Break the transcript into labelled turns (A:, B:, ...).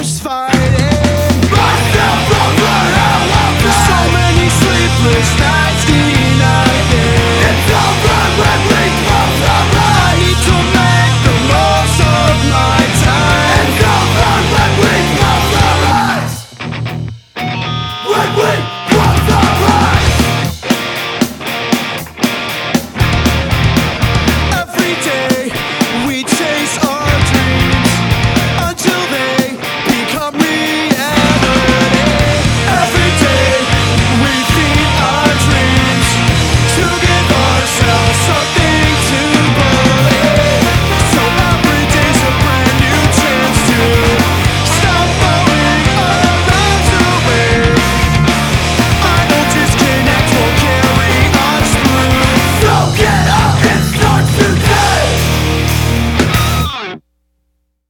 A: first fight.